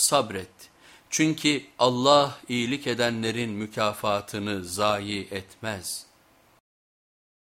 sabret. Çünkü Allah iyilik edenlerin mükafatını zayi etmez.''